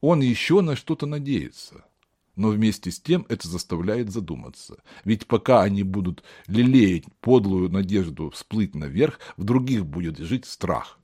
Он еще на что-то надеется. Но вместе с тем это заставляет задуматься. Ведь пока они будут лелеять подлую надежду всплыть наверх, в других будет жить страх.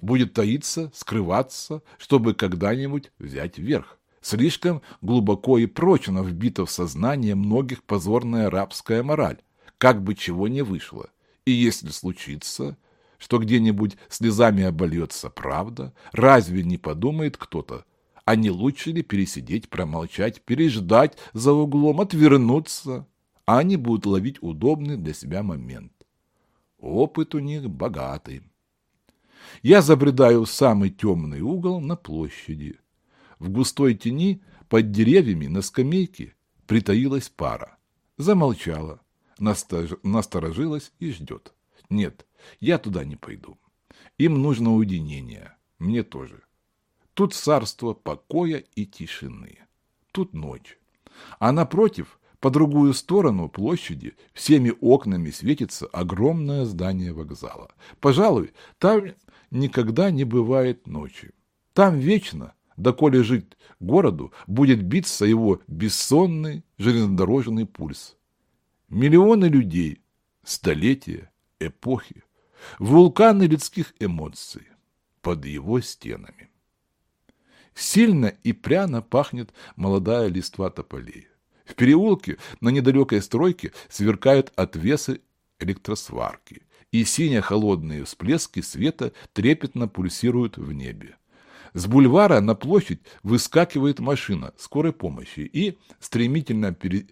Будет таиться, скрываться, чтобы когда-нибудь взять верх. Слишком глубоко и прочно вбита в сознание многих позорная рабская мораль, как бы чего не вышло. И если случится, что где-нибудь слезами обольется правда, разве не подумает кто-то, а не лучше ли пересидеть, промолчать, переждать за углом, отвернуться, а они будут ловить удобный для себя момент. Опыт у них богатый. Я забредаю в самый темный угол на площади. В густой тени под деревьями на скамейке притаилась пара. Замолчала, насторожилась и ждет. Нет, я туда не пойду. Им нужно уединение. Мне тоже. Тут царство покоя и тишины. Тут ночь. А напротив, по другую сторону площади, всеми окнами светится огромное здание вокзала. Пожалуй, там никогда не бывает ночи. Там вечно, доколе жить городу, будет биться его бессонный железнодорожный пульс. Миллионы людей, столетия, эпохи, вулканы людских эмоций под его стенами. Сильно и пряно пахнет молодая листва тополей. В переулке на недалекой стройке сверкают отвесы электросварки, и сине-холодные всплески света трепетно пульсируют в небе. С бульвара на площадь выскакивает машина скорой помощи и, стремительно пере...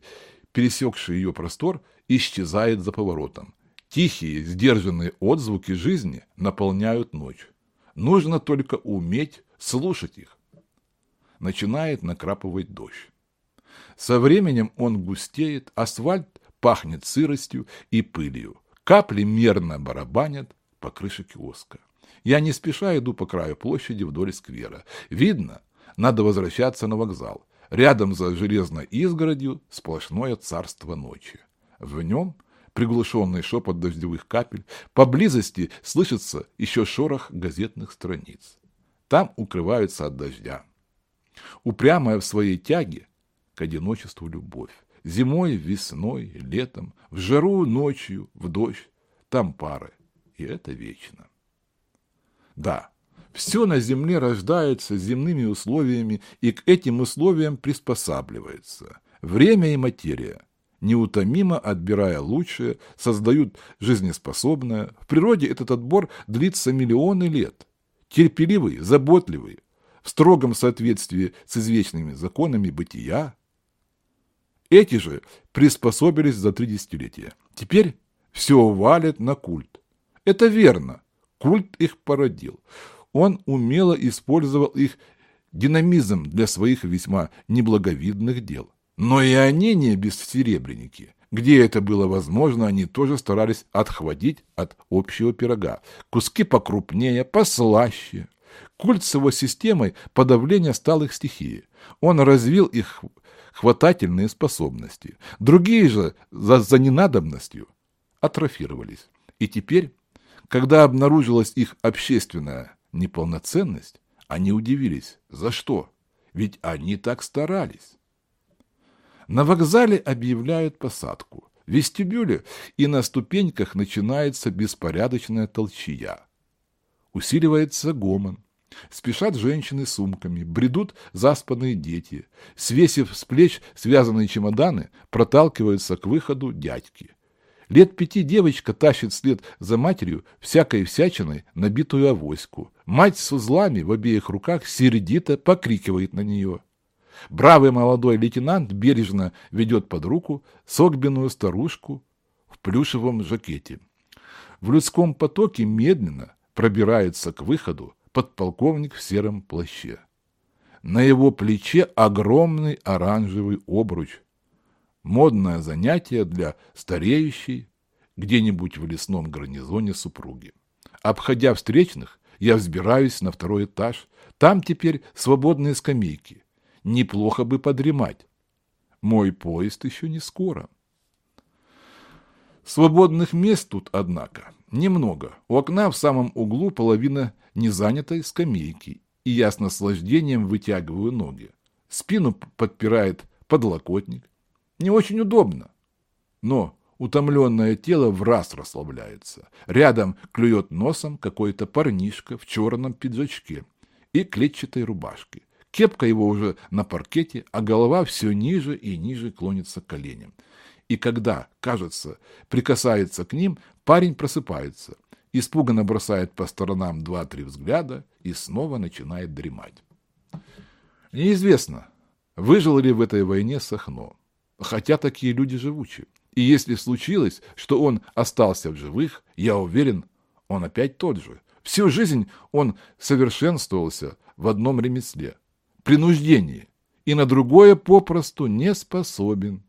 пересекший ее простор, исчезает за поворотом. Тихие, сдержанные отзвуки жизни наполняют ночь. Нужно только уметь слушать их начинает накрапывать дождь. Со временем он густеет, асфальт пахнет сыростью и пылью. Капли мерно барабанят по крыше киоска. Я не спеша иду по краю площади вдоль сквера. Видно, надо возвращаться на вокзал. Рядом за железной изгородью сплошное царство ночи. В нем приглушенный шепот дождевых капель, поблизости слышится еще шорох газетных страниц. Там укрываются от дождя упрямая в своей тяге к одиночеству любовь. Зимой, весной, летом, в жару, ночью, в дождь, там пары, и это вечно. Да, все на земле рождается земными условиями и к этим условиям приспосабливается. Время и материя, неутомимо отбирая лучшее, создают жизнеспособное. В природе этот отбор длится миллионы лет. Терпеливый, заботливый, в строгом соответствии с извечными законами бытия. Эти же приспособились за три десятилетия. Теперь все валят на культ. Это верно. Культ их породил. Он умело использовал их динамизм для своих весьма неблаговидных дел. Но и они не бессеребренники. Где это было возможно, они тоже старались отхватить от общего пирога. Куски покрупнее, послаще. Культ с его системой подавления стал их стихией. Он развил их хватательные способности. Другие же за, за ненадобностью атрофировались. И теперь, когда обнаружилась их общественная неполноценность, они удивились. За что? Ведь они так старались. На вокзале объявляют посадку. В вестибюле и на ступеньках начинается беспорядочная толчья. Усиливается гомон. Спешат женщины с сумками, бредут заспанные дети. Свесив с плеч связанные чемоданы, проталкиваются к выходу дядьки. Лет пяти девочка тащит вслед за матерью всякой всячиной набитую авоську. Мать с узлами в обеих руках сердито покрикивает на нее. Бравый молодой лейтенант бережно ведет под руку согбенную старушку в плюшевом жакете. В людском потоке медленно пробирается к выходу подполковник в сером плаще. На его плече огромный оранжевый обруч. Модное занятие для стареющей где-нибудь в лесном гарнизоне супруги. Обходя встречных, я взбираюсь на второй этаж. Там теперь свободные скамейки. Неплохо бы подремать. Мой поезд еще не скоро. Свободных мест тут, однако, немного. У окна в самом углу половина незанятой скамейки и я с наслаждением вытягиваю ноги. Спину подпирает подлокотник. Не очень удобно, но утомленное тело в раз расслабляется. Рядом клюет носом какой-то парнишка в черном пиджачке и клетчатой рубашке. Кепка его уже на паркете, а голова все ниже и ниже клонится к коленям. И когда, кажется, прикасается к ним, парень просыпается, испуганно бросает по сторонам два-три взгляда и снова начинает дремать. Неизвестно, выжил ли в этой войне Сахно, хотя такие люди живучи. И если случилось, что он остался в живых, я уверен, он опять тот же. Всю жизнь он совершенствовался в одном ремесле – принуждении, и на другое попросту не способен.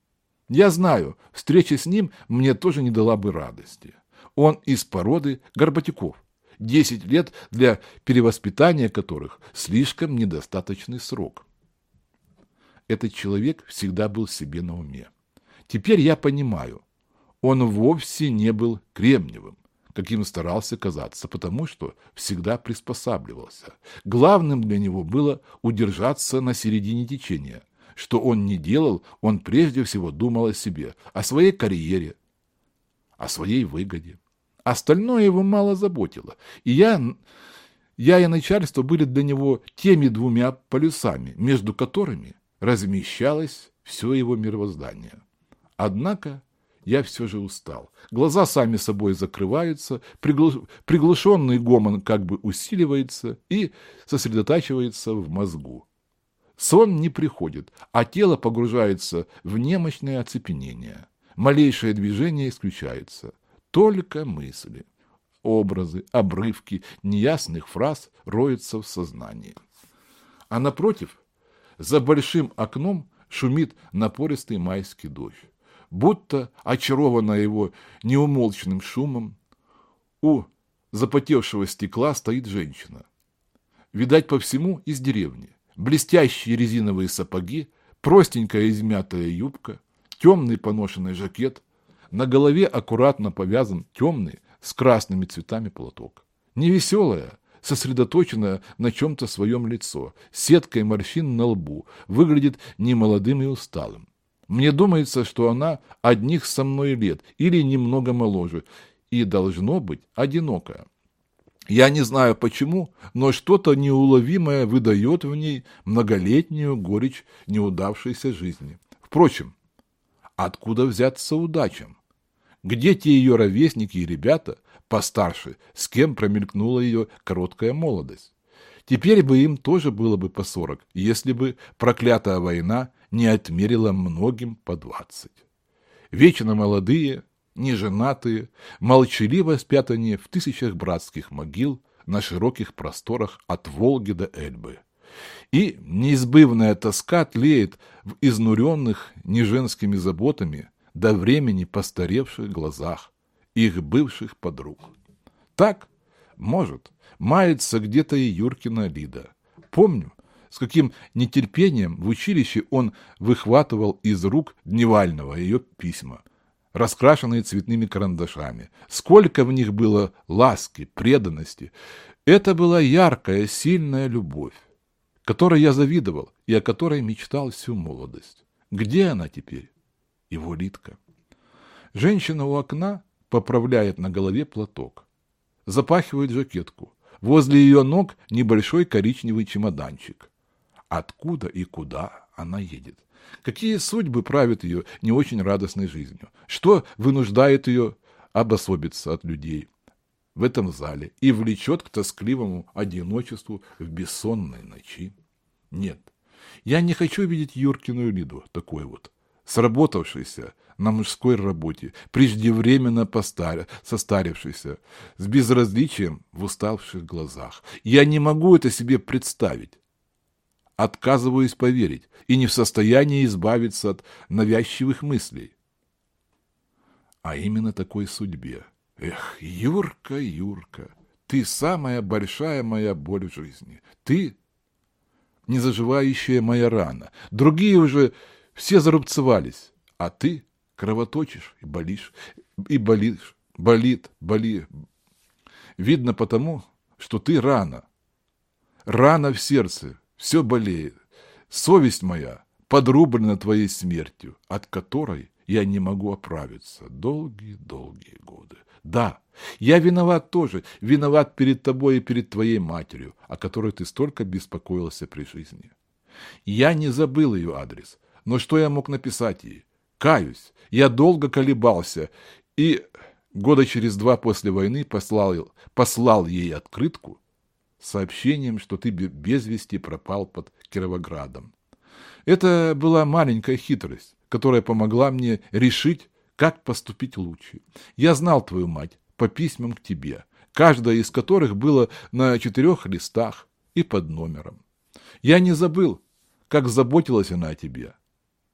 Я знаю, встреча с ним мне тоже не дала бы радости. Он из породы Горбатюков. Десять лет для перевоспитания которых слишком недостаточный срок. Этот человек всегда был себе на уме. Теперь я понимаю, он вовсе не был кремниевым, каким старался казаться, потому что всегда приспосабливался. Главным для него было удержаться на середине течения. Что он не делал, он прежде всего думал о себе, о своей карьере, о своей выгоде. Остальное его мало заботило. И я, я и начальство были для него теми двумя полюсами, между которыми размещалось все его мировоздание. Однако я все же устал. Глаза сами собой закрываются, пригла... приглушенный гомон как бы усиливается и сосредотачивается в мозгу. Сон не приходит, а тело погружается в немощное оцепенение. Малейшее движение исключается. Только мысли, образы, обрывки неясных фраз роются в сознании. А напротив, за большим окном шумит напористый майский дождь будто очарованная его неумолчным шумом, у запотевшего стекла стоит женщина. Видать по всему из деревни. Блестящие резиновые сапоги, простенькая измятая юбка, темный поношенный жакет, на голове аккуратно повязан темный с красными цветами платок. Невеселая, сосредоточенная на чем-то своем лицо, сеткой морщин на лбу, выглядит немолодым и усталым. Мне думается, что она одних со мной лет или немного моложе и должно быть одинокая. Я не знаю почему, но что-то неуловимое выдает в ней многолетнюю горечь неудавшейся жизни. Впрочем, откуда взяться удачам? Где те ее ровесники и ребята, постарше, с кем промелькнула ее короткая молодость? Теперь бы им тоже было бы по сорок, если бы проклятая война не отмерила многим по двадцать. Вечно молодые, неженатые, молчаливо спят они в тысячах братских могил на широких просторах от Волги до Эльбы. И неизбывная тоска тлеет в изнуренных неженскими заботами до времени постаревших глазах их бывших подруг. Так, может, мается где-то и Юркина Лида. Помню, с каким нетерпением в училище он выхватывал из рук Дневального ее письма, раскрашенные цветными карандашами. Сколько в них было ласки, преданности. Это была яркая, сильная любовь, которой я завидовал и о которой мечтал всю молодость. Где она теперь? Его Литка. Женщина у окна поправляет на голове платок, запахивает жакетку. Возле ее ног небольшой коричневый чемоданчик. Откуда и куда она едет? Какие судьбы правят ее не очень радостной жизнью? Что вынуждает ее обособиться от людей в этом зале и влечет к тоскливому одиночеству в бессонной ночи? Нет, я не хочу видеть Юркину Лиду такой вот, сработавшейся, на мужской работе, преждевременно постар... состарившийся, с безразличием в уставших глазах. Я не могу это себе представить. Отказываюсь поверить и не в состоянии избавиться от навязчивых мыслей. А именно такой судьбе. Эх, Юрка, Юрка, ты самая большая моя боль в жизни. Ты незаживающая моя рана. Другие уже все зарубцевались, а ты кровоточишь и болишь, и болишь, болит, боли. Видно потому, что ты рано. рана в сердце, все болеет. Совесть моя подрублена твоей смертью, от которой я не могу оправиться долгие-долгие годы. Да, я виноват тоже, виноват перед тобой и перед твоей матерью, о которой ты столько беспокоился при жизни. Я не забыл ее адрес, но что я мог написать ей? Каюсь, я долго колебался и года через два после войны послал, послал ей открытку с сообщением, что ты без вести пропал под Кировоградом. Это была маленькая хитрость, которая помогла мне решить, как поступить лучше. Я знал твою мать по письмам к тебе, каждое из которых было на четырех листах и под номером. Я не забыл, как заботилась она о тебе,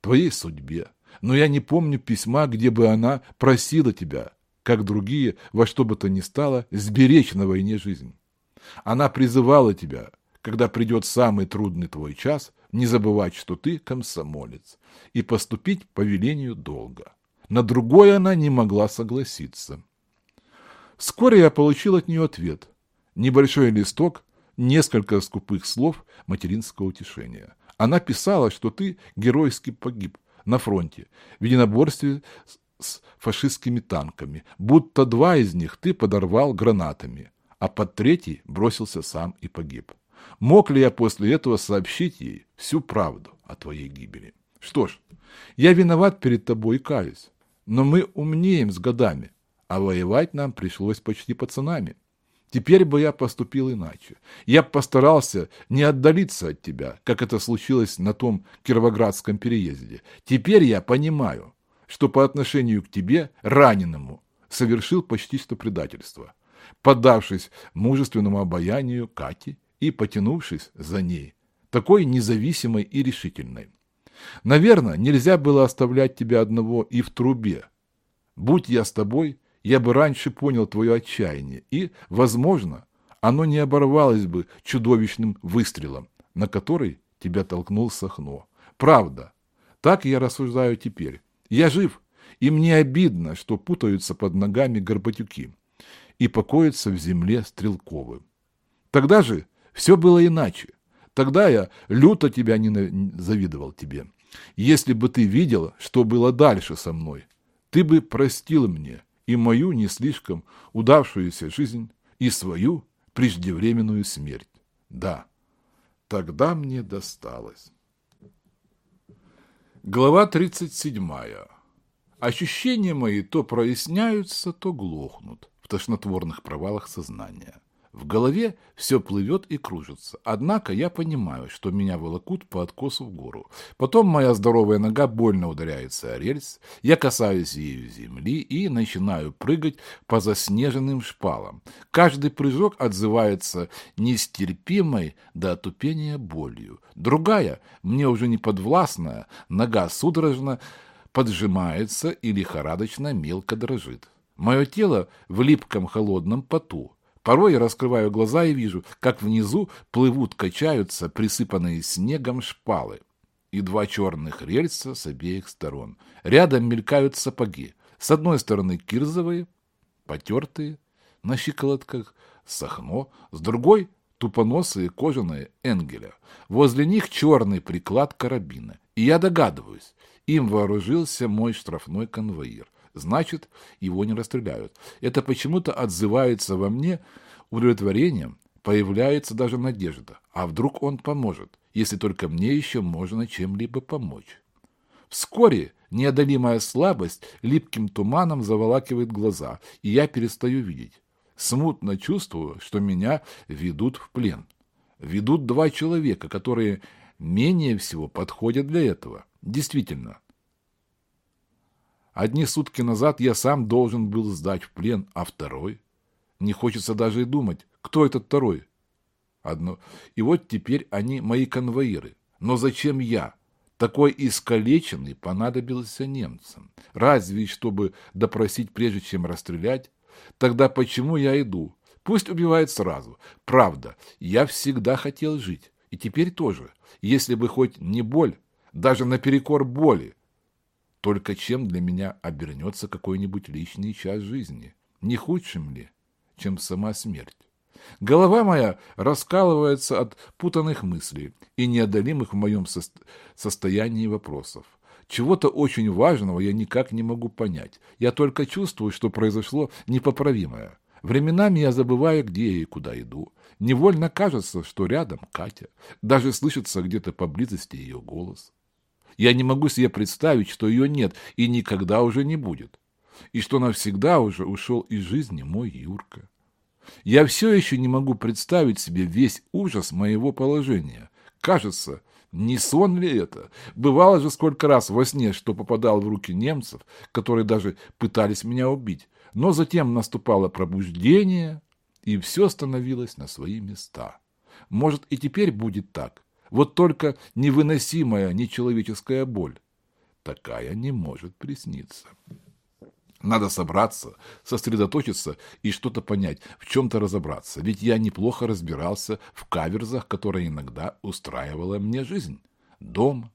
твоей судьбе, но я не помню письма, где бы она просила тебя, как другие, во что бы то ни стало, сберечь на войне жизнь. Она призывала тебя, когда придет самый трудный твой час, не забывать, что ты комсомолец, и поступить по велению долга. На другое она не могла согласиться. Вскоре я получил от нее ответ. Небольшой листок, несколько скупых слов материнского утешения. Она писала, что ты геройски погиб на фронте в единоборстве с фашистскими танками, будто два из них ты подорвал гранатами, а под третий бросился сам и погиб. Мог ли я после этого сообщить ей всю правду о твоей гибели? Что ж, я виноват перед тобой и каюсь, но мы умнеем с годами, а воевать нам пришлось почти пацанами. Теперь бы я поступил иначе. Я постарался не отдалиться от тебя, как это случилось на том Кировоградском переезде. Теперь я понимаю, что по отношению к тебе, раненому, совершил почти что предательство, поддавшись мужественному обаянию Кати и потянувшись за ней, такой независимой и решительной. Наверное, нельзя было оставлять тебя одного и в трубе. Будь я с тобой, я бы раньше понял твое отчаяние, и, возможно, оно не оборвалось бы чудовищным выстрелом, на который тебя толкнул Сахно. Правда, так я рассуждаю теперь. Я жив, и мне обидно, что путаются под ногами горбатюки и покоятся в земле стрелковы. Тогда же все было иначе. Тогда я люто тебя не завидовал тебе. Если бы ты видела, что было дальше со мной, ты бы простила мне и мою не слишком удавшуюся жизнь, и свою преждевременную смерть. Да, тогда мне досталось. Глава 37. Ощущения мои то проясняются, то глохнут в тошнотворных провалах сознания. В голове все плывет и кружится. Однако я понимаю, что меня волокут по откосу в гору. Потом моя здоровая нога больно ударяется о рельс. Я касаюсь ею земли и начинаю прыгать по заснеженным шпалам. Каждый прыжок отзывается нестерпимой до отупения болью. Другая, мне уже не подвластная, нога судорожно поджимается и лихорадочно мелко дрожит. Мое тело в липком холодном поту. Порой я раскрываю глаза и вижу, как внизу плывут, качаются присыпанные снегом шпалы и два черных рельса с обеих сторон. Рядом мелькают сапоги. С одной стороны кирзовые, потертые, на щиколотках сахно, с другой — тупоносые кожаные энгеля. Возле них черный приклад карабина. И я догадываюсь, им вооружился мой штрафной конвоир значит, его не расстреляют. Это почему-то отзывается во мне удовлетворением, появляется даже надежда. А вдруг он поможет, если только мне еще можно чем-либо помочь? Вскоре неодолимая слабость липким туманом заволакивает глаза, и я перестаю видеть. Смутно чувствую, что меня ведут в плен. Ведут два человека, которые менее всего подходят для этого. Действительно, Одни сутки назад я сам должен был сдать в плен, а второй? Не хочется даже и думать, кто этот второй? Одно. И вот теперь они мои конвоиры. Но зачем я? Такой искалеченный понадобился немцам. Разве чтобы допросить, прежде чем расстрелять? Тогда почему я иду? Пусть убивает сразу. Правда, я всегда хотел жить. И теперь тоже. Если бы хоть не боль, даже наперекор боли, только чем для меня обернется какой-нибудь личный час жизни? Не худшим ли, чем сама смерть? Голова моя раскалывается от путанных мыслей и неодолимых в моем со состоянии вопросов. Чего-то очень важного я никак не могу понять. Я только чувствую, что произошло непоправимое. Временами я забываю, где я и куда иду. Невольно кажется, что рядом Катя. Даже слышится где-то поблизости ее голос. Я не могу себе представить, что ее нет и никогда уже не будет. И что навсегда уже ушел из жизни мой Юрка. Я все еще не могу представить себе весь ужас моего положения. Кажется, не сон ли это? Бывало же сколько раз во сне, что попадал в руки немцев, которые даже пытались меня убить. Но затем наступало пробуждение, и все становилось на свои места. Может, и теперь будет так. Вот только невыносимая нечеловеческая боль. Такая не может присниться. Надо собраться, сосредоточиться и что-то понять, в чем-то разобраться. Ведь я неплохо разбирался в каверзах, которые иногда устраивала мне жизнь. Дома,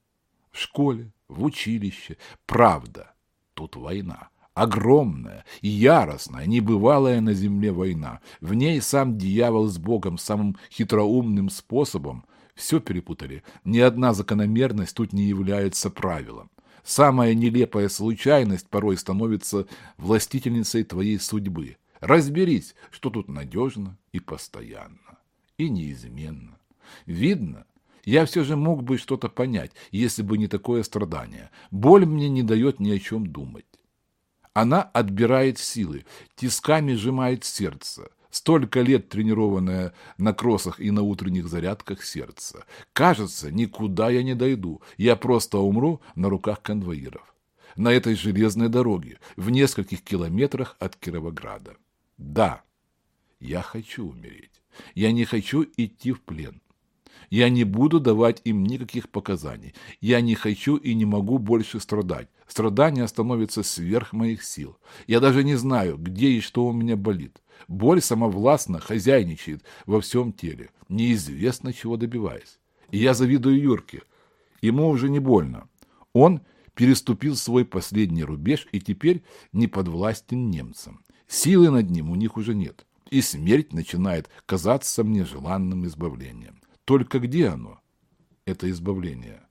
в школе, в училище. Правда, тут война. Огромная, яростная, небывалая на земле война. В ней сам дьявол с Богом самым хитроумным способом все перепутали. Ни одна закономерность тут не является правилом. Самая нелепая случайность порой становится властительницей твоей судьбы. Разберись, что тут надежно и постоянно, и неизменно. Видно, я все же мог бы что-то понять, если бы не такое страдание. Боль мне не дает ни о чем думать. Она отбирает силы, тисками сжимает сердце, Столько лет тренированное на кроссах и на утренних зарядках сердце. Кажется, никуда я не дойду. Я просто умру на руках конвоиров. На этой железной дороге, в нескольких километрах от Кировограда. Да, я хочу умереть. Я не хочу идти в плен. Я не буду давать им никаких показаний. Я не хочу и не могу больше страдать. Страдание становится сверх моих сил. Я даже не знаю, где и что у меня болит. Боль самовластно хозяйничает во всем теле, неизвестно чего добиваясь. И я завидую Юрке. Ему уже не больно. Он переступил свой последний рубеж и теперь не подвластен немцам. Силы над ним у них уже нет. И смерть начинает казаться мне желанным избавлением. Только где оно? Это избавление.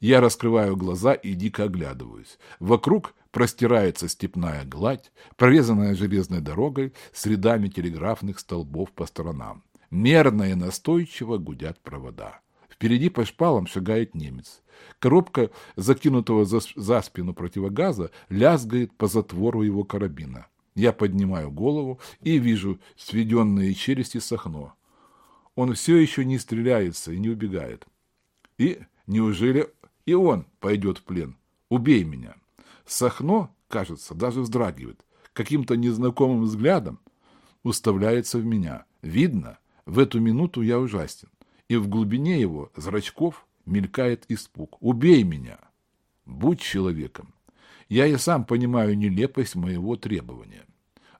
Я раскрываю глаза и дико оглядываюсь. Вокруг простирается степная гладь, прорезанная железной дорогой с рядами телеграфных столбов по сторонам. Мерно и настойчиво гудят провода. Впереди по шпалам шагает немец. Коробка, закинутого за, за спину противогаза, лязгает по затвору его карабина. Я поднимаю голову и вижу сведенные челюсти Сахно. Он все еще не стреляется и не убегает. И неужели и он пойдет в плен? Убей меня. Сахно, кажется, даже вздрагивает, каким-то незнакомым взглядом уставляется в меня. Видно, в эту минуту я ужасен, и в глубине его зрачков мелькает испуг. «Убей меня! Будь человеком!» Я и сам понимаю нелепость моего требования.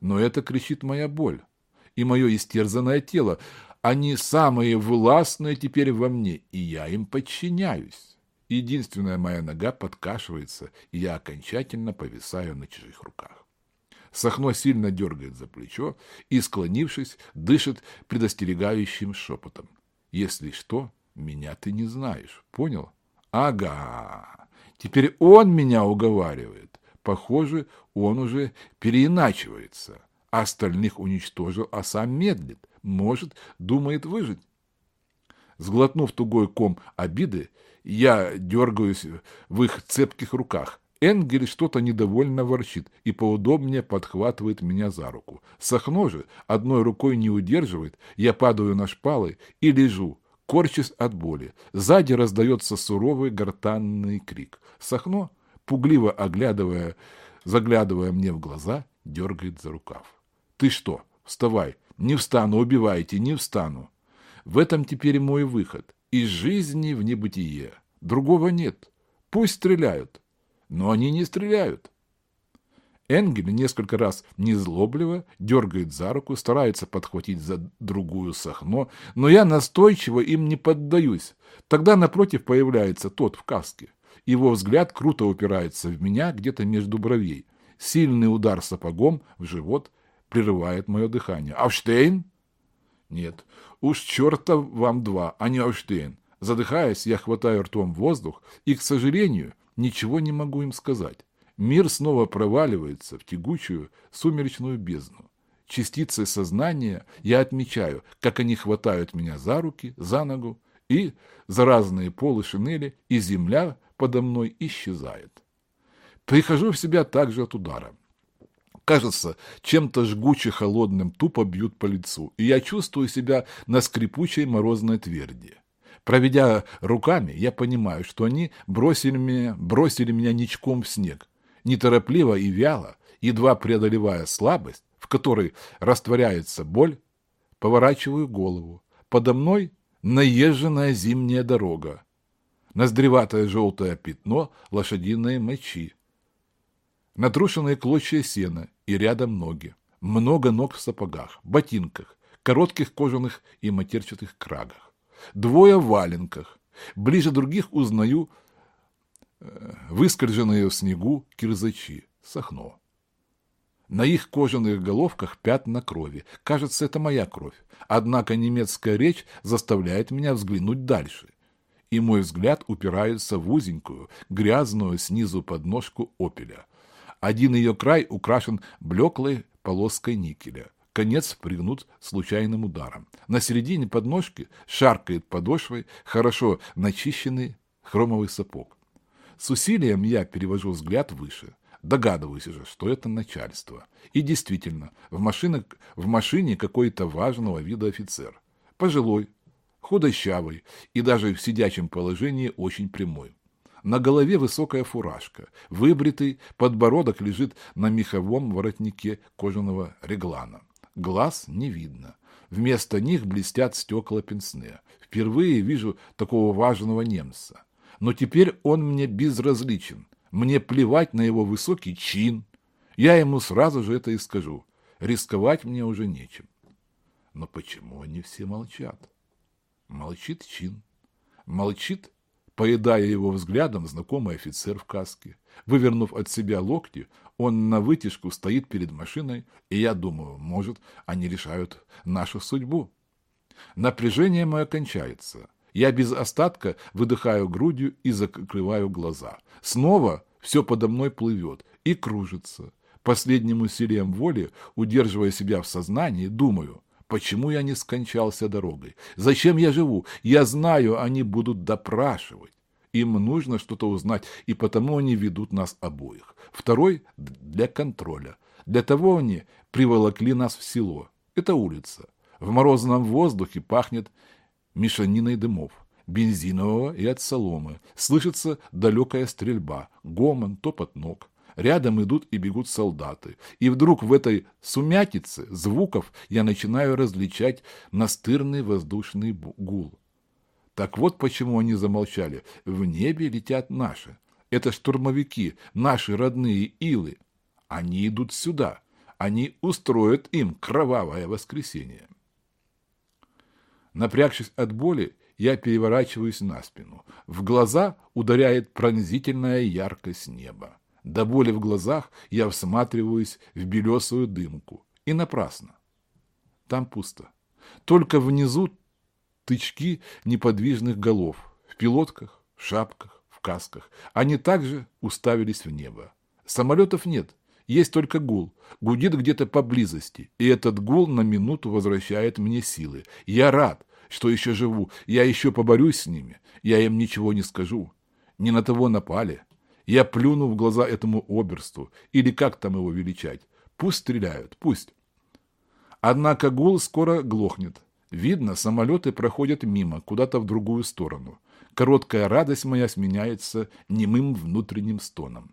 Но это кричит моя боль и мое истерзанное тело. Они самые властные теперь во мне, и я им подчиняюсь. Единственная моя нога подкашивается, и я окончательно повисаю на чужих руках. Сахно сильно дергает за плечо и, склонившись, дышит предостерегающим шепотом. «Если что, меня ты не знаешь. Понял?» «Ага. Теперь он меня уговаривает. Похоже, он уже переиначивается. Остальных уничтожил, а сам медлит. Может, думает выжить». Сглотнув тугой ком обиды, я дергаюсь в их цепких руках. Энгель что-то недовольно ворчит и поудобнее подхватывает меня за руку. Сахно же одной рукой не удерживает, я падаю на шпалы и лежу, корчась от боли. Сзади раздается суровый гортанный крик. Сахно, пугливо оглядывая, заглядывая мне в глаза, дергает за рукав. «Ты что? Вставай! Не встану, убивайте, не встану!» В этом теперь мой выход из жизни в небытие. Другого нет. Пусть стреляют. Но они не стреляют. Энгель несколько раз незлобливо дергает за руку, старается подхватить за другую сахно, но я настойчиво им не поддаюсь. Тогда напротив появляется тот в каске. Его взгляд круто упирается в меня где-то между бровей. Сильный удар сапогом в живот прерывает мое дыхание. «Авштейн?» Нет, уж черта вам два, а не Ауштейн. Задыхаясь, я хватаю ртом воздух и, к сожалению, ничего не могу им сказать. Мир снова проваливается в тягучую сумеречную бездну. Частицы сознания я отмечаю, как они хватают меня за руки, за ногу, и за разные полы шинели, и земля подо мной исчезает. Прихожу в себя также от удара. Кажется, чем-то жгуче холодным тупо бьют по лицу, и я чувствую себя на скрипучей морозной тверди. Проведя руками, я понимаю, что они бросили меня, бросили меня ничком в снег, неторопливо и вяло, едва преодолевая слабость, в которой растворяется боль, поворачиваю голову. Подо мной наезженная зимняя дорога, ноздреватое желтое пятно лошадиной мочи, натрушенные клочья сена и рядом ноги, много ног в сапогах, ботинках, коротких кожаных и матерчатых крагах, двое в валенках, ближе других узнаю э, выскольженные в снегу кирзачи, сахно. На их кожаных головках пятна крови. Кажется, это моя кровь. Однако немецкая речь заставляет меня взглянуть дальше. И мой взгляд упирается в узенькую, грязную снизу подножку опеля. Один ее край украшен блеклой полоской никеля. Конец пригнут случайным ударом. На середине подножки шаркает подошвой хорошо начищенный хромовый сапог. С усилием я перевожу взгляд выше – Догадываюсь уже, что это начальство. И действительно, в машине, в машине какой-то важного вида офицер. Пожилой, худощавый и даже в сидячем положении очень прямой. На голове высокая фуражка, выбритый подбородок лежит на меховом воротнике кожаного реглана. Глаз не видно. Вместо них блестят стекла пенсне. Впервые вижу такого важного немца. Но теперь он мне безразличен. Мне плевать на его высокий чин. Я ему сразу же это и скажу. Рисковать мне уже нечем. Но почему они все молчат? Молчит чин. Молчит, поедая его взглядом, знакомый офицер в каске. Вывернув от себя локти, он на вытяжку стоит перед машиной, и я думаю, может, они решают нашу судьбу. Напряжение мое кончается. Я без остатка выдыхаю грудью и закрываю глаза. Снова все подо мной плывет и кружится. Последним усилием воли, удерживая себя в сознании, думаю, почему я не скончался дорогой? Зачем я живу? Я знаю, они будут допрашивать. Им нужно что-то узнать, и потому они ведут нас обоих. Второй – для контроля. Для того они приволокли нас в село. Это улица. В морозном воздухе пахнет мешаниной дымов бензинового и от соломы. Слышится далекая стрельба, гомон, топот ног. Рядом идут и бегут солдаты. И вдруг в этой сумятице звуков я начинаю различать настырный воздушный гул. Так вот почему они замолчали. В небе летят наши. Это штурмовики, наши родные илы. Они идут сюда. Они устроят им кровавое воскресенье. Напрягшись от боли, я переворачиваюсь на спину. В глаза ударяет пронзительная яркость неба. До боли в глазах я всматриваюсь в белесую дымку. И напрасно. Там пусто. Только внизу тычки неподвижных голов. В пилотках, в шапках, в касках. Они также уставились в небо. Самолетов нет. Есть только гул. Гудит где-то поблизости. И этот гул на минуту возвращает мне силы. Я рад что еще живу. Я еще поборюсь с ними. Я им ничего не скажу. Не на того напали. Я плюну в глаза этому оберсту, или как там его величать. Пусть стреляют, пусть. Однако гул скоро глохнет. Видно, самолеты проходят мимо, куда-то в другую сторону. Короткая радость моя сменяется немым внутренним стоном.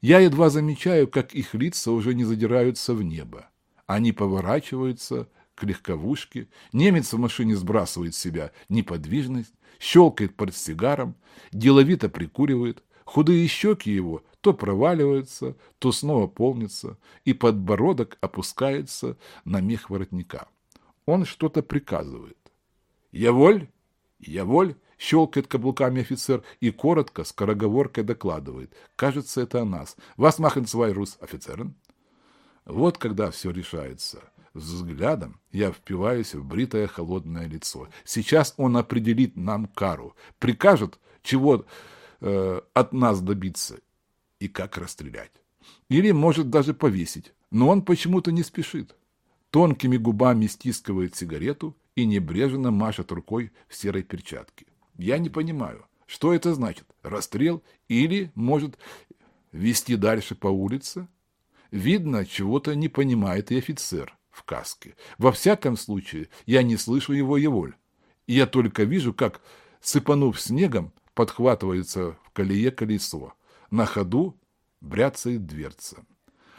Я едва замечаю, как их лица уже не задираются в небо. Они поворачиваются, к легковушке, немец в машине сбрасывает с себя неподвижность, щелкает под сигаром, деловито прикуривает, худые щеки его то проваливаются, то снова полнятся, и подбородок опускается на мех воротника. Он что-то приказывает. «Я воль? Я воль?» — щелкает каблуками офицер и коротко, скороговоркой докладывает. «Кажется, это о нас. Вас махен свай рус офицерен?» Вот когда все решается — Взглядом я впиваюсь в бритое холодное лицо. Сейчас он определит нам кару, прикажет, чего э, от нас добиться и как расстрелять. Или может даже повесить, но он почему-то не спешит. Тонкими губами стискивает сигарету и небрежно машет рукой в серой перчатке. Я не понимаю, что это значит, расстрел или, может, вести дальше по улице? Видно, чего-то не понимает и офицер в каске. Во всяком случае, я не слышу его еволь. Я только вижу, как, сыпанув снегом, подхватывается в колее колесо. На ходу бряцает дверца.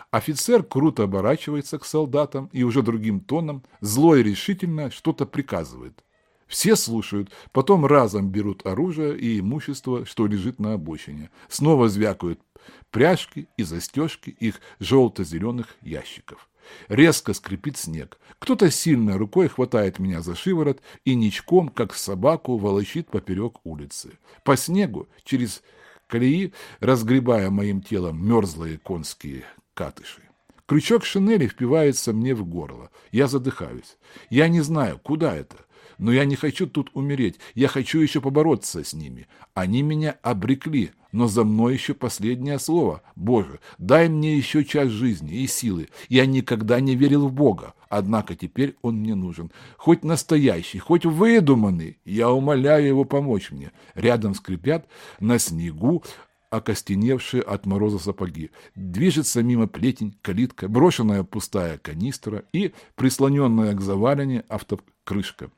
Офицер круто оборачивается к солдатам и уже другим тоном, зло и решительно, что-то приказывает. Все слушают, потом разом берут оружие и имущество, что лежит на обочине. Снова звякают пряжки и застежки их желто-зеленых ящиков. Резко скрипит снег. Кто-то сильной рукой хватает меня за шиворот и ничком, как собаку, волочит поперек улицы. По снегу, через колеи, разгребая моим телом мерзлые конские катыши. Крючок шинели впивается мне в горло. Я задыхаюсь. Я не знаю, куда это. Но я не хочу тут умереть. Я хочу еще побороться с ними. Они меня обрекли. Но за мной еще последнее слово. Боже, дай мне еще час жизни и силы. Я никогда не верил в Бога. Однако теперь он мне нужен. Хоть настоящий, хоть выдуманный. Я умоляю его помочь мне. Рядом скрипят на снегу окостеневшие от мороза сапоги. Движется мимо плетень, калитка, брошенная пустая канистра и прислоненная к завалине автокрышка.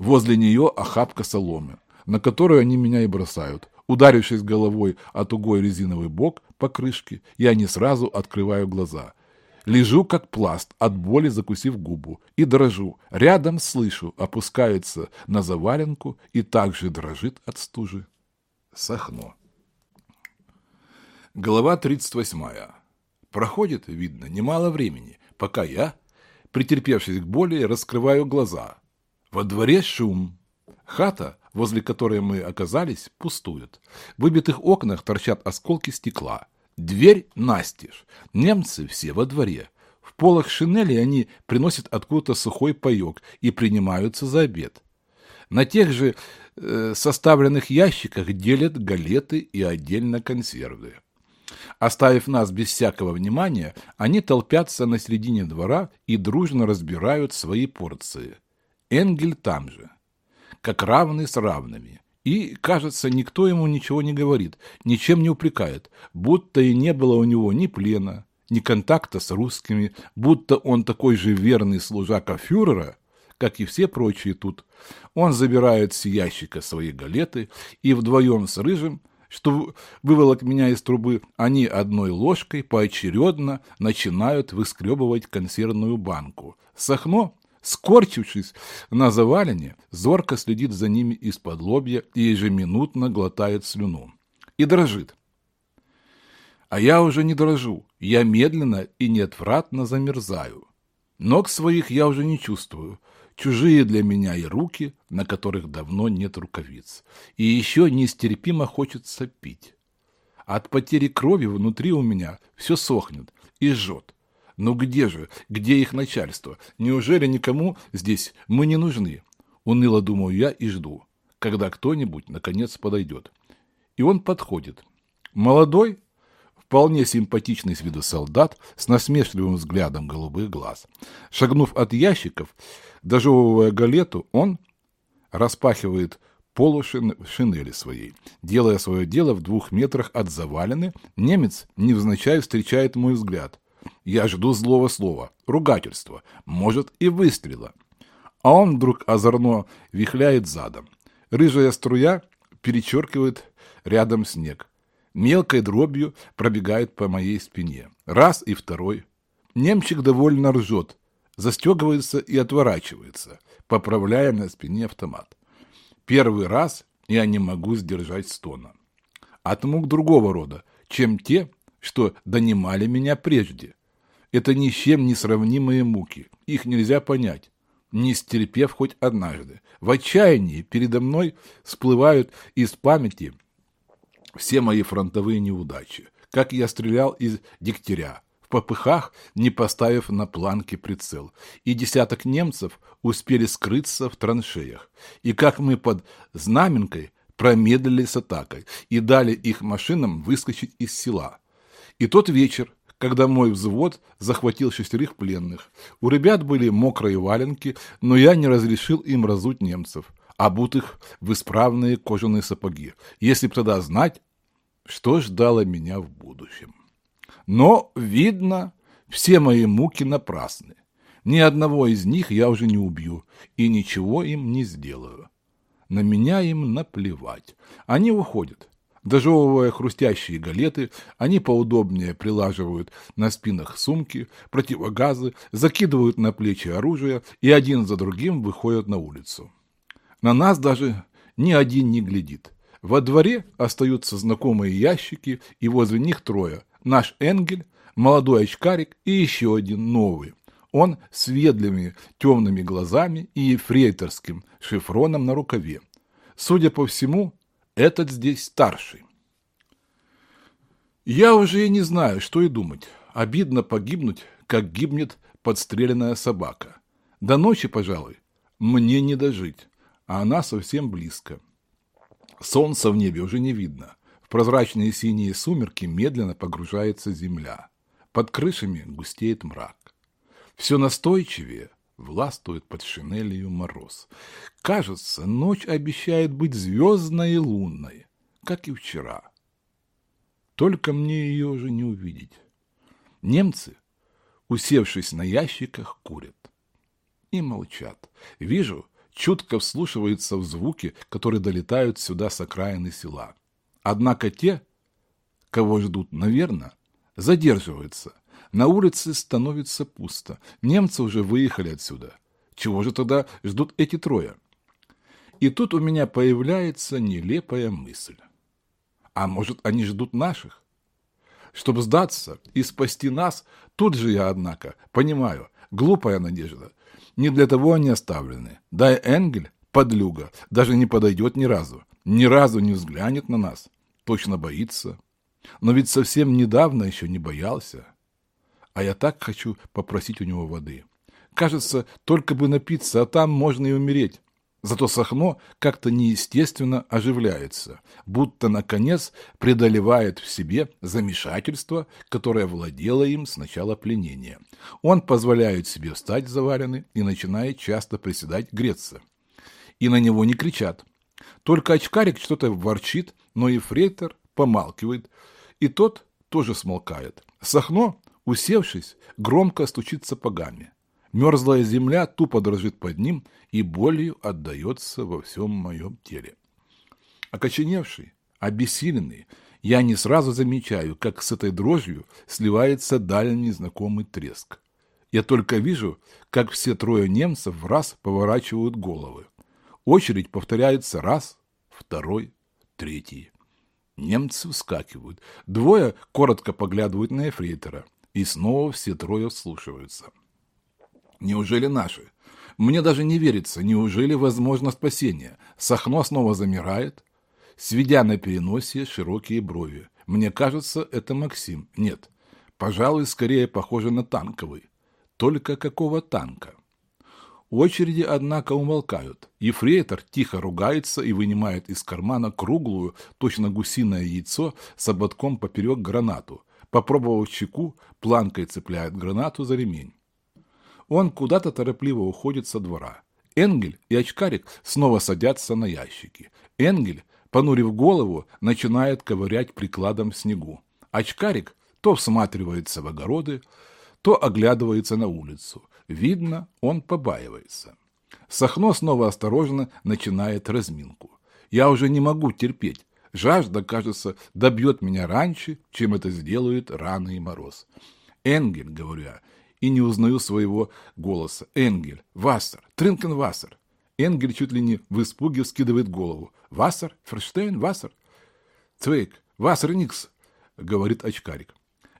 Возле нее охапка соломы, на которую они меня и бросают. Ударившись головой о тугой резиновый бок по крышке, я не сразу открываю глаза. Лежу как пласт, от боли закусив губу, и дрожу. Рядом слышу, опускается на заваленку и также дрожит от стужи. Сахно. Глава 38. Проходит, видно, немало времени, пока я, претерпевшись к боли, раскрываю глаза. Во дворе шум. Хата, возле которой мы оказались, пустует. В выбитых окнах торчат осколки стекла. Дверь настежь. Немцы все во дворе. В полах шинели они приносят откуда-то сухой паек и принимаются за обед. На тех же э, составленных ящиках делят галеты и отдельно консервы. Оставив нас без всякого внимания, они толпятся на середине двора и дружно разбирают свои порции. Энгель там же, как равный с равными. И, кажется, никто ему ничего не говорит, ничем не упрекает, будто и не было у него ни плена, ни контакта с русскими, будто он такой же верный служака фюрера, как и все прочие тут. Он забирает с ящика свои галеты и вдвоем с Рыжим что выволок меня из трубы, они одной ложкой поочередно начинают выскребывать консервную банку. Сахно, скорчившись на завалине, зорко следит за ними из-под лобья и ежеминутно глотает слюну. И дрожит. А я уже не дрожу, я медленно и неотвратно замерзаю. Ног своих я уже не чувствую, чужие для меня и руки, на которых давно нет рукавиц. И еще нестерпимо хочется пить. От потери крови внутри у меня все сохнет и жжет. Но где же, где их начальство? Неужели никому здесь мы не нужны? Уныло думаю я и жду, когда кто-нибудь наконец подойдет. И он подходит. Молодой, вполне симпатичный с виду солдат с насмешливым взглядом голубых глаз. Шагнув от ящиков, Дожевывая галету, он распахивает полу шинели своей. Делая свое дело в двух метрах от завалины, немец невзначай встречает мой взгляд. Я жду злого слова, ругательства, может и выстрела. А он вдруг озорно вихляет задом. Рыжая струя перечеркивает рядом снег. Мелкой дробью пробегает по моей спине. Раз и второй. Немчик довольно ржет, застегивается и отворачивается, поправляя на спине автомат. Первый раз я не могу сдержать стона. От мук другого рода, чем те, что донимали меня прежде. Это ни с чем не сравнимые муки, их нельзя понять, не стерпев хоть однажды. В отчаянии передо мной всплывают из памяти все мои фронтовые неудачи, как я стрелял из дегтяря, попыхах, не поставив на планке прицел, и десяток немцев успели скрыться в траншеях. И как мы под знаменкой промедлили с атакой и дали их машинам выскочить из села. И тот вечер, когда мой взвод захватил шестерых пленных. У ребят были мокрые валенки, но я не разрешил им разуть немцев, обутых в исправные кожаные сапоги, если б тогда знать, что ждало меня в будущем. Но, видно, все мои муки напрасны. Ни одного из них я уже не убью и ничего им не сделаю. На меня им наплевать. Они уходят. Дожевывая хрустящие галеты, они поудобнее прилаживают на спинах сумки, противогазы, закидывают на плечи оружие и один за другим выходят на улицу. На нас даже ни один не глядит. Во дворе остаются знакомые ящики, и возле них трое. Наш Энгель, молодой очкарик и еще один новый. Он с ведлыми темными глазами и ефрейторским шифроном на рукаве. Судя по всему, этот здесь старший. Я уже и не знаю, что и думать. Обидно погибнуть, как гибнет подстреленная собака. До ночи, пожалуй, мне не дожить, а она совсем близко. Солнца в небе уже не видно. В прозрачные синие сумерки медленно погружается земля. Под крышами густеет мрак. Все настойчивее властвует под шинелью мороз. Кажется, ночь обещает быть звездной и лунной, как и вчера. Только мне ее уже не увидеть. Немцы, усевшись на ящиках, курят и молчат. Вижу, чутко вслушиваются в звуки, которые долетают сюда с окраины села. Однако те, кого ждут, наверное, задерживаются. На улице становится пусто. Немцы уже выехали отсюда. Чего же тогда ждут эти трое? И тут у меня появляется нелепая мысль. А может, они ждут наших? Чтобы сдаться и спасти нас, тут же я, однако, понимаю, глупая надежда. Не для того они оставлены. Дай Энгель, подлюга, даже не подойдет ни разу. Ни разу не взглянет на нас. Точно боится. Но ведь совсем недавно еще не боялся. А я так хочу попросить у него воды. Кажется, только бы напиться, а там можно и умереть. Зато Сахно как-то неестественно оживляется, будто, наконец, преодолевает в себе замешательство, которое владело им с начала пленения. Он позволяет себе встать заваленный и начинает часто приседать греться. И на него не кричат. Только очкарик что-то ворчит, но и фрейтор помалкивает, и тот тоже смолкает. Сахно, усевшись, громко стучит сапогами. Мерзлая земля тупо дрожит под ним и болью отдается во всем моем теле. Окоченевший, обессиленный, я не сразу замечаю, как с этой дрожью сливается дальний знакомый треск. Я только вижу, как все трое немцев в раз поворачивают головы. Очередь повторяется раз, второй, третий. Немцы вскакивают. Двое коротко поглядывают на эфрейтора. И снова все трое вслушиваются. Неужели наши? Мне даже не верится, неужели возможно спасение? Сахно снова замирает, сведя на переносе широкие брови. Мне кажется, это Максим. Нет, пожалуй, скорее похоже на танковый. Только какого танка? Очереди, однако, умолкают. Ефрейтор тихо ругается и вынимает из кармана круглую, точно гусиное яйцо с ободком поперек гранату. Попробовав чеку, планкой цепляет гранату за ремень. Он куда-то торопливо уходит со двора. Энгель и очкарик снова садятся на ящики. Энгель, понурив голову, начинает ковырять прикладом в снегу. Очкарик то всматривается в огороды, то оглядывается на улицу. Видно, он побаивается. Сахно снова осторожно начинает разминку. Я уже не могу терпеть. Жажда, кажется, добьет меня раньше, чем это сделают раны и мороз. Энгель, говорю я, и не узнаю своего голоса. Энгель, Вассер, Тринкен Вассер. Энгель чуть ли не в испуге вскидывает голову. Вассер, Ферштейн, Вассер. Цвейк, Вассер Никс, говорит очкарик.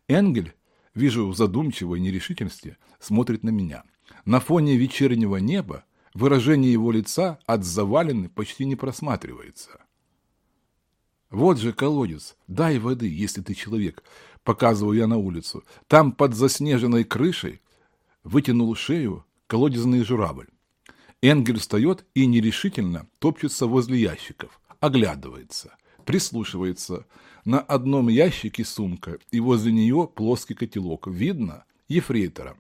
Энгель, вижу в задумчивой нерешительности, смотрит на меня. На фоне вечернего неба выражение его лица от завалены почти не просматривается. Вот же колодец, дай воды, если ты человек. Показываю я на улицу. Там под заснеженной крышей вытянул шею колодезный журавль. Энгель встает и нерешительно топчется возле ящиков, оглядывается, прислушивается. На одном ящике сумка, и возле нее плоский котелок. Видно ефрейтора.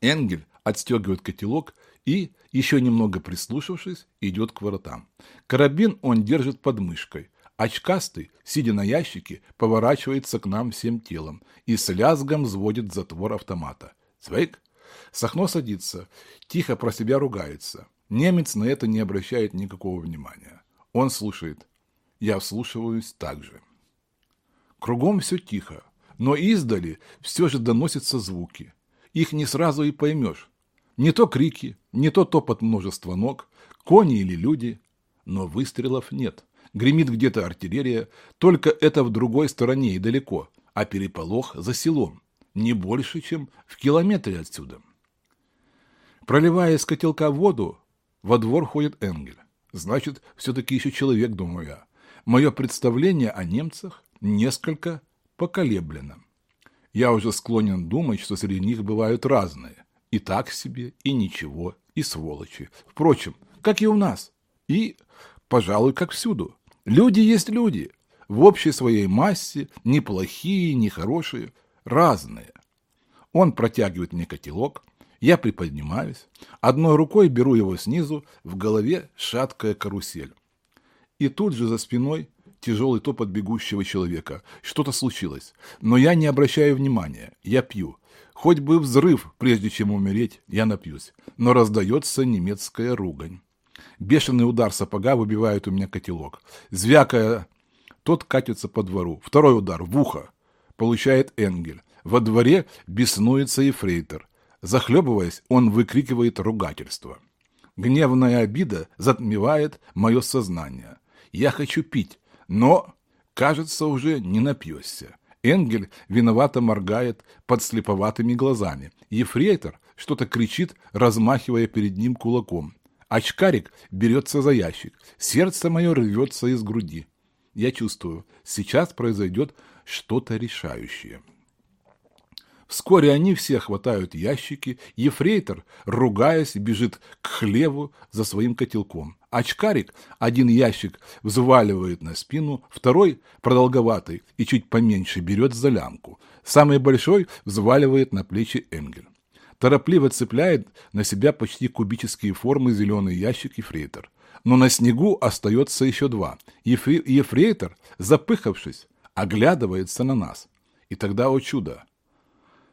Энгель отстегивает котелок и, еще немного прислушавшись, идет к воротам. Карабин он держит под мышкой. Очкастый, сидя на ящике, поворачивается к нам всем телом и с лязгом взводит затвор автомата. Цвейк! Сахно садится, тихо про себя ругается. Немец на это не обращает никакого внимания. Он слушает. Я вслушиваюсь также. Кругом все тихо, но издали все же доносятся звуки. Их не сразу и поймешь. Не то крики, не то топот множества ног, кони или люди, но выстрелов нет. Гремит где-то артиллерия, только это в другой стороне и далеко, а переполох за селом, не больше, чем в километре отсюда. Проливая из котелка воду, во двор ходит Энгель. Значит, все-таки еще человек, думаю я. Мое представление о немцах несколько поколеблено. Я уже склонен думать, что среди них бывают разные. И так себе, и ничего, и сволочи. Впрочем, как и у нас. И, пожалуй, как всюду. Люди есть люди. В общей своей массе ни плохие, ни хорошие, разные. Он протягивает мне котелок, я приподнимаюсь, одной рукой беру его снизу, в голове шаткая карусель. И тут же за спиной тяжелый топот бегущего человека. Что-то случилось. Но я не обращаю внимания. Я пью. Хоть бы взрыв, прежде чем умереть, я напьюсь. Но раздается немецкая ругань. Бешеный удар сапога выбивает у меня котелок. Звякая, тот катится по двору. Второй удар в ухо. Получает Энгель. Во дворе беснуется ефрейтор. Захлебываясь, он выкрикивает ругательство. Гневная обида затмевает мое сознание. Я хочу пить, но, кажется, уже не напьешься. Энгель виновато моргает под слеповатыми глазами. Ефрейтор что-то кричит, размахивая перед ним кулаком. Очкарик берется за ящик. Сердце мое рвется из груди. Я чувствую, сейчас произойдет что-то решающее. Вскоре они все хватают ящики, ефрейтор, ругаясь, бежит к хлеву за своим котелком. Очкарик один ящик взваливает на спину, второй, продолговатый и чуть поменьше, берет за лямку. Самый большой взваливает на плечи Энгель. Торопливо цепляет на себя почти кубические формы зеленый ящик ефрейтор. Но на снегу остается еще два. Ефре... Ефрейтор, запыхавшись, оглядывается на нас. И тогда, о чудо,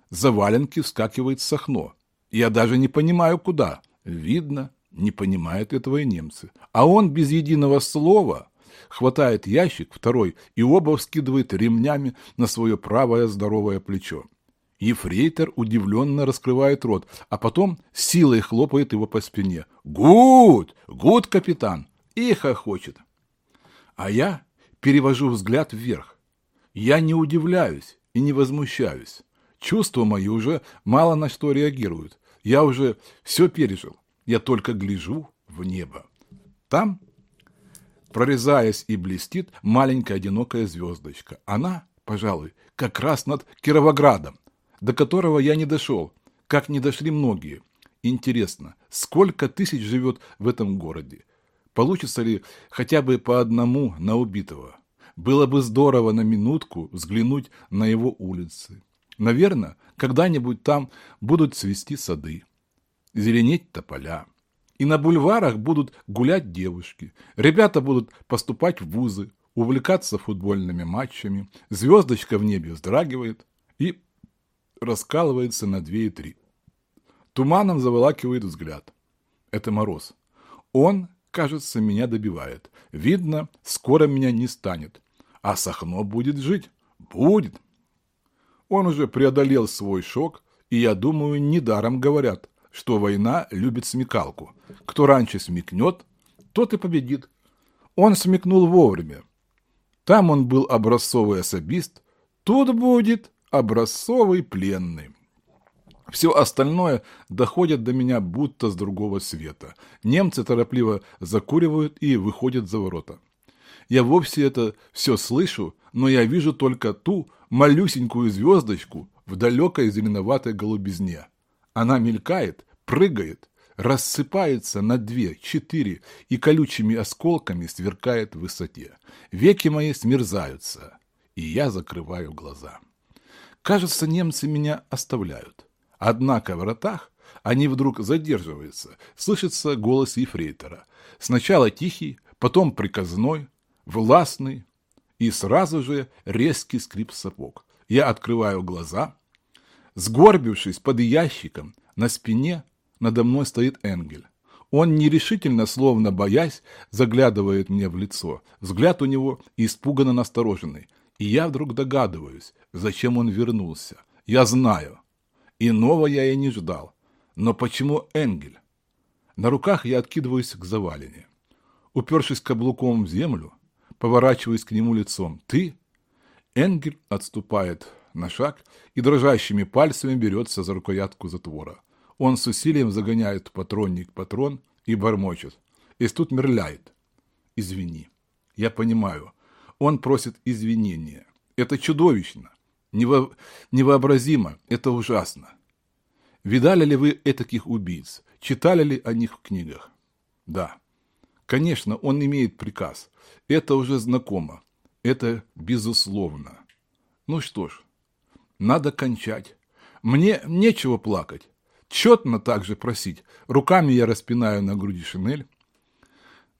за валенки вскакивает Сахно. Я даже не понимаю, куда. Видно, не понимают этого и немцы. А он без единого слова хватает ящик, второй, и оба вскидывает ремнями на свое правое здоровое плечо. Ефрейтор удивленно раскрывает рот, а потом силой хлопает его по спине. «Гуд! Гуд, капитан!» И хохочет. А я перевожу взгляд вверх. Я не удивляюсь и не возмущаюсь. Чувства мои уже мало на что реагируют. Я уже все пережил. Я только гляжу в небо. Там, прорезаясь и блестит, маленькая одинокая звездочка. Она, пожалуй, как раз над Кировоградом, до которого я не дошел, как не дошли многие. Интересно, сколько тысяч живет в этом городе? Получится ли хотя бы по одному на убитого? Было бы здорово на минутку взглянуть на его улицы, Наверное, когда-нибудь там будут цвести сады, зеленеть тополя. И на бульварах будут гулять девушки. Ребята будут поступать в вузы, увлекаться футбольными матчами. Звездочка в небе вздрагивает и раскалывается на две и три. Туманом заволакивает взгляд. Это мороз. Он, кажется, меня добивает. Видно, скоро меня не станет. А Сахно будет жить. Будет. Он уже преодолел свой шок, и, я думаю, недаром говорят, что война любит смекалку. Кто раньше смекнет, тот и победит. Он смекнул вовремя. Там он был образцовый особист, тут будет образцовый пленный. Все остальное доходит до меня будто с другого света. Немцы торопливо закуривают и выходят за ворота. Я вовсе это все слышу, но я вижу только ту малюсенькую звездочку в далекой зеленоватой голубизне. Она мелькает, прыгает, рассыпается на две, четыре и колючими осколками сверкает в высоте. Веки мои смерзаются, и я закрываю глаза. Кажется, немцы меня оставляют. Однако в вратах они вдруг задерживаются. Слышится голос ефрейтора. Сначала тихий, потом приказной, властный и сразу же резкий скрип сапог. Я открываю глаза. Сгорбившись под ящиком, на спине надо мной стоит Энгель. Он нерешительно, словно боясь, заглядывает мне в лицо. Взгляд у него испуганно настороженный. И я вдруг догадываюсь, зачем он вернулся. Я знаю. Иного я и не ждал. Но почему Энгель? На руках я откидываюсь к завалине. Упершись каблуком в землю, поворачиваюсь к нему лицом. «Ты?» Энгель отступает на шаг и дрожащими пальцами берется за рукоятку затвора. Он с усилием загоняет патронник патрон и бормочет. И тут мерляет. «Извини». Я понимаю. Он просит извинения. Это чудовищно. Нево... Невообразимо. Это ужасно. Видали ли вы этаких убийц? Читали ли о них в книгах? Да. Конечно, он имеет приказ. Это уже знакомо. Это безусловно. Ну что ж, надо кончать. Мне нечего плакать. Четно также просить. Руками я распинаю на груди шинель.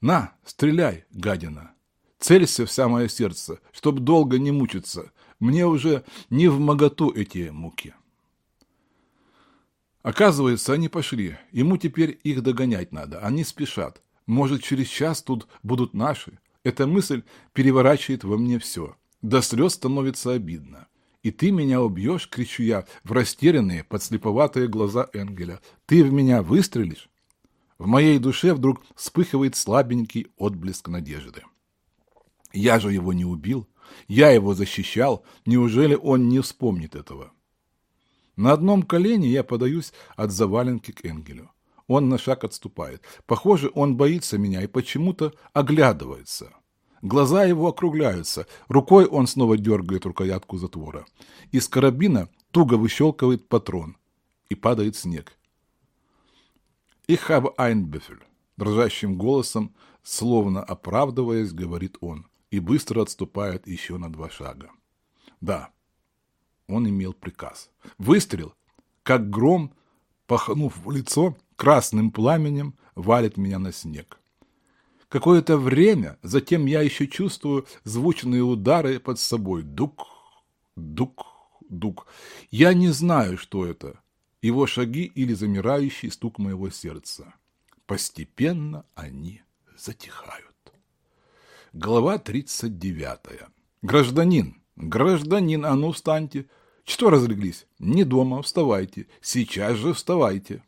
На, стреляй, гадина. Целься в самое сердце, чтоб долго не мучиться. Мне уже не в моготу эти муки. Оказывается, они пошли. Ему теперь их догонять надо. Они спешат. Может, через час тут будут наши. Эта мысль переворачивает во мне все. До слез становится обидно. «И ты меня убьешь?» — кричу я в растерянные, подслеповатые глаза Энгеля. «Ты в меня выстрелишь?» В моей душе вдруг вспыхивает слабенький отблеск надежды. Я же его не убил, я его защищал, неужели он не вспомнит этого? На одном колене я подаюсь от заваленки к Энгелю. Он на шаг отступает. Похоже, он боится меня и почему-то оглядывается. Глаза его округляются. Рукой он снова дергает рукоятку затвора. Из карабина туго выщелкивает патрон. И падает снег. «Ich habe ein Büffel», – дрожащим голосом, словно оправдываясь, говорит он, и быстро отступает еще на два шага. Да, он имел приказ. Выстрел, как гром, пахнув в лицо, красным пламенем валит меня на снег. Какое-то время, затем я еще чувствую звучные удары под собой. Дук, дук, дук. Я не знаю, что это. Его шаги или замирающий стук моего сердца. Постепенно они затихают. Глава 39. Гражданин, гражданин, а ну встаньте. Что разлеглись? Не дома, вставайте. Сейчас же вставайте.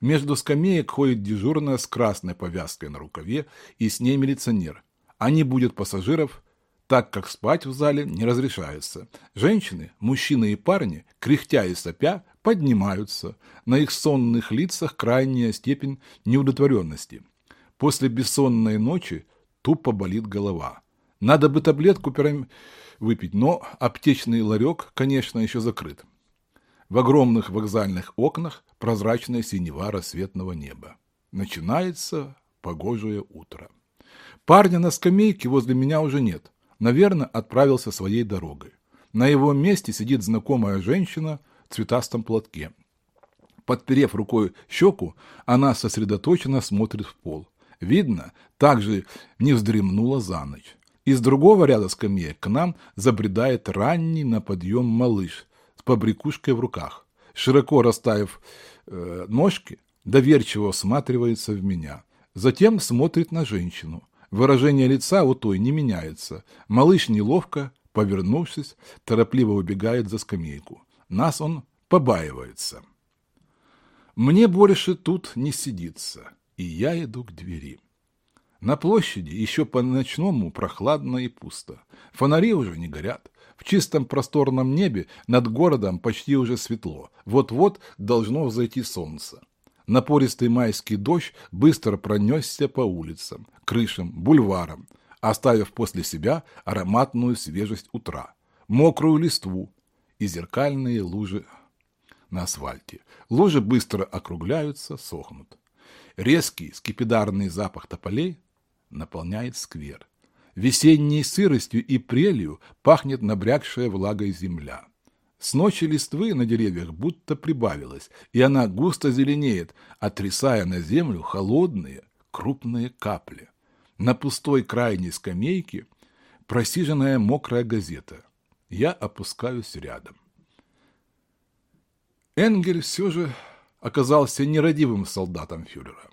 Между скамеек ходит дежурная с красной повязкой на рукаве и с ней милиционер. А не будет пассажиров, так как спать в зале не разрешается. Женщины, мужчины и парни, кряхтя и сопя, поднимаются. На их сонных лицах крайняя степень неудовлетворенности. После бессонной ночи тупо болит голова. Надо бы таблетку пером... выпить, но аптечный ларек, конечно, еще закрыт. В огромных вокзальных окнах прозрачная синева рассветного неба. Начинается погожее утро. Парня на скамейке возле меня уже нет. Наверное, отправился своей дорогой. На его месте сидит знакомая женщина в цветастом платке. Подперев рукой щеку, она сосредоточенно смотрит в пол. Видно, также не вздремнула за ночь. Из другого ряда скамеек к нам забредает ранний на подъем малыш с побрякушкой в руках. Широко расставив э, ножки, доверчиво всматривается в меня. Затем смотрит на женщину. Выражение лица у той не меняется. Малыш неловко, повернувшись, торопливо убегает за скамейку. Нас он побаивается. Мне больше тут не сидится, и я иду к двери. На площади еще по-ночному прохладно и пусто. Фонари уже не горят. В чистом просторном небе над городом почти уже светло. Вот-вот должно взойти солнце. Напористый майский дождь быстро пронесся по улицам, крышам, бульварам. оставив после себя ароматную свежесть утра, мокрую листву и зеркальные лужи на асфальте. Лужи быстро округляются, сохнут. Резкий скипидарный запах тополей наполняет сквер. Весенней сыростью и прелью пахнет набрякшая влагой земля. С ночи листвы на деревьях будто прибавилось, и она густо зеленеет, отрисая на землю холодные крупные капли. На пустой крайней скамейке просиженная мокрая газета. Я опускаюсь рядом. Энгель все же оказался нерадивым солдатом фюрера.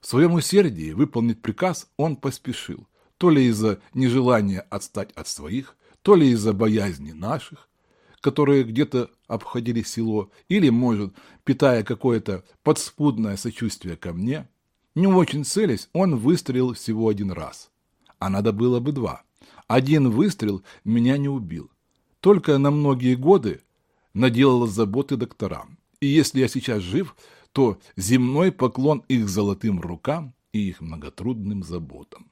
В своем усердии выполнить приказ он поспешил, то ли из-за нежелания отстать от своих, то ли из-за боязни наших, которые где-то обходили село, или, может, питая какое-то подспудное сочувствие ко мне, не очень целясь, он выстрелил всего один раз. А надо было бы два. Один выстрел меня не убил. Только на многие годы наделал заботы докторам. И если я сейчас жив, то земной поклон их золотым рукам и их многотрудным заботам.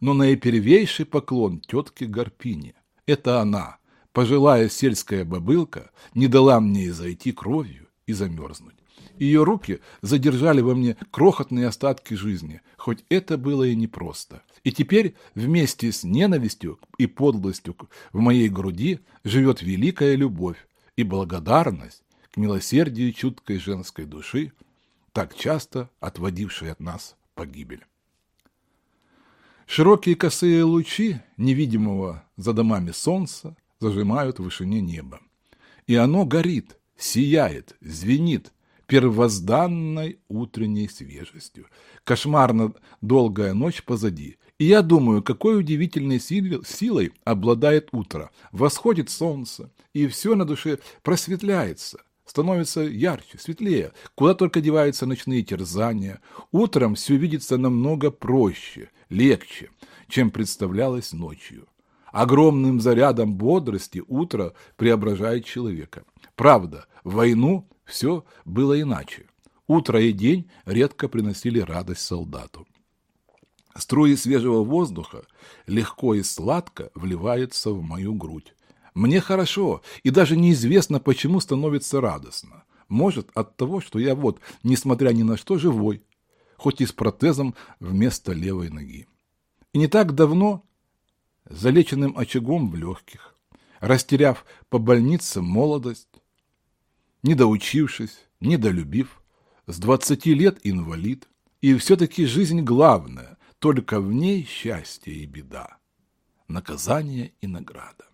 Но наипервейший поклон тетке Гарпине. Это она, пожилая сельская бабылка, не дала мне зайти кровью и замерзнуть. Ее руки задержали во мне крохотные остатки жизни, хоть это было и непросто. И теперь вместе с ненавистью и подлостью в моей груди живет великая любовь и благодарность к милосердию чуткой женской души, так часто отводившей от нас погибель. Широкие косые лучи невидимого за домами солнца зажимают в вышине неба. И оно горит, сияет, звенит первозданной утренней свежестью. Кошмарно долгая ночь позади. И я думаю, какой удивительной силой обладает утро. Восходит солнце, и все на душе просветляется – становится ярче, светлее, куда только деваются ночные терзания. Утром все видится намного проще, легче, чем представлялось ночью. Огромным зарядом бодрости утро преображает человека. Правда, в войну все было иначе. Утро и день редко приносили радость солдату. Струи свежего воздуха легко и сладко вливаются в мою грудь. Мне хорошо, и даже неизвестно, почему становится радостно. Может, от того, что я вот, несмотря ни на что, живой, хоть и с протезом вместо левой ноги. И не так давно залеченным очагом в легких, растеряв по больнице молодость, недоучившись, недолюбив, с двадцати лет инвалид, и все-таки жизнь главная, только в ней счастье и беда, наказание и награда.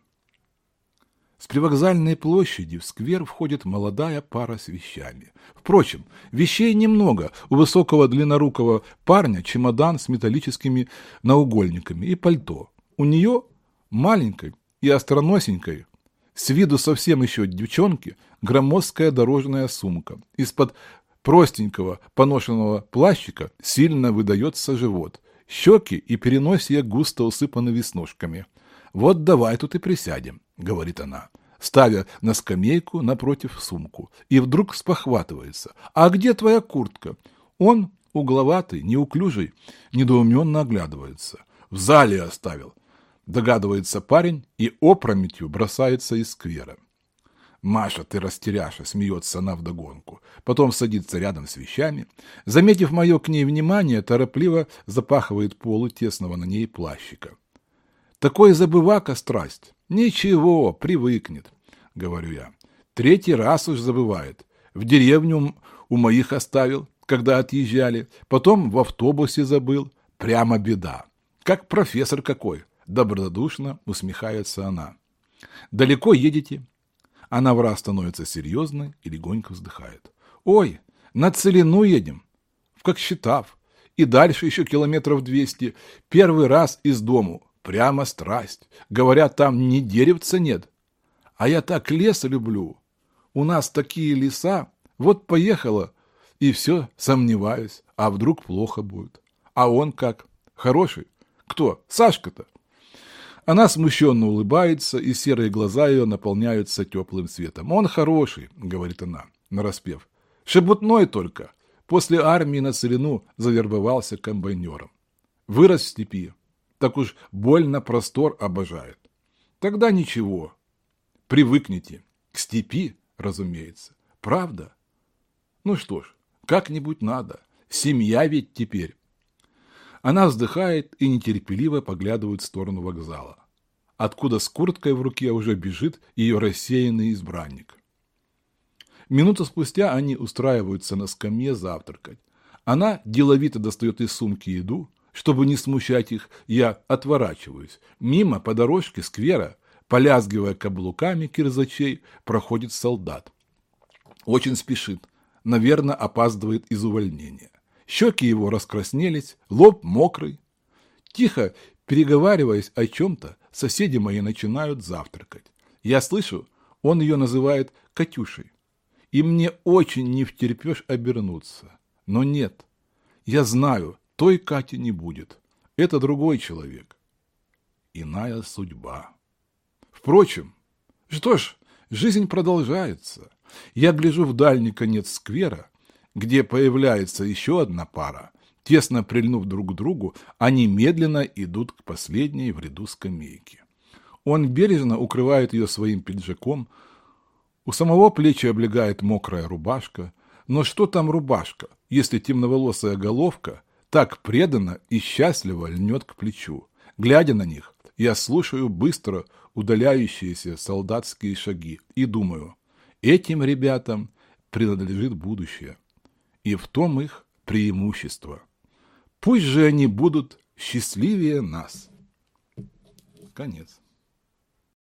С привокзальной площади в сквер входит молодая пара с вещами. Впрочем, вещей немного. У высокого длиннорукого парня чемодан с металлическими наугольниками и пальто. У нее маленькой и остроносенькой, с виду совсем еще девчонки, громоздкая дорожная сумка. Из-под простенького поношенного плащика сильно выдается живот. Щеки и переносья густо усыпаны веснушками. «Вот давай тут и присядем», — говорит она, ставя на скамейку напротив сумку. И вдруг спохватывается. «А где твоя куртка?» Он, угловатый, неуклюжий, недоуменно оглядывается. «В зале оставил», — догадывается парень и опрометью бросается из сквера. «Маша, ты растеряша!» — смеется она вдогонку. Потом садится рядом с вещами. Заметив мое к ней внимание, торопливо запахивает полу тесного на ней плащика. Такой забывака страсть. Ничего, привыкнет, говорю я. Третий раз уж забывает. В деревню у моих оставил, когда отъезжали. Потом в автобусе забыл. Прямо беда. Как профессор какой. Добродушно усмехается она. Далеко едете? Она в раз становится серьезной и легонько вздыхает. Ой, на целину едем. В как считав. И дальше еще километров двести. Первый раз из дому. Прямо страсть. Говорят, там ни деревца нет. А я так лес люблю. У нас такие леса. Вот поехала, и все, сомневаюсь. А вдруг плохо будет? А он как? Хороший? Кто? Сашка-то? Она смущенно улыбается, и серые глаза ее наполняются теплым светом. «Он хороший», — говорит она, нараспев. «Шебутной только. После армии на целину завербовался комбайнером. Вырос в степи, так уж больно простор обожает. Тогда ничего, привыкните. К степи, разумеется. Правда? Ну что ж, как-нибудь надо. Семья ведь теперь. Она вздыхает и нетерпеливо поглядывает в сторону вокзала, откуда с курткой в руке уже бежит ее рассеянный избранник. Минуту спустя они устраиваются на скамье завтракать. Она деловито достает из сумки еду, чтобы не смущать их, я отворачиваюсь. Мимо по дорожке сквера, полязгивая каблуками кирзачей, проходит солдат. Очень спешит, наверное, опаздывает из увольнения. Щеки его раскраснелись, лоб мокрый. Тихо, переговариваясь о чем-то, соседи мои начинают завтракать. Я слышу, он ее называет Катюшей. И мне очень не втерпешь обернуться. Но нет, я знаю, той Кати не будет. Это другой человек. Иная судьба. Впрочем, что ж, жизнь продолжается. Я гляжу в дальний конец сквера, где появляется еще одна пара. Тесно прильнув друг к другу, они медленно идут к последней в ряду скамейки. Он бережно укрывает ее своим пиджаком, у самого плечи облегает мокрая рубашка. Но что там рубашка, если темноволосая головка так преданно и счастливо льнет к плечу? Глядя на них, я слушаю быстро удаляющиеся солдатские шаги и думаю, этим ребятам принадлежит будущее и в том их преимущество. Пусть же они будут счастливее нас. Конец.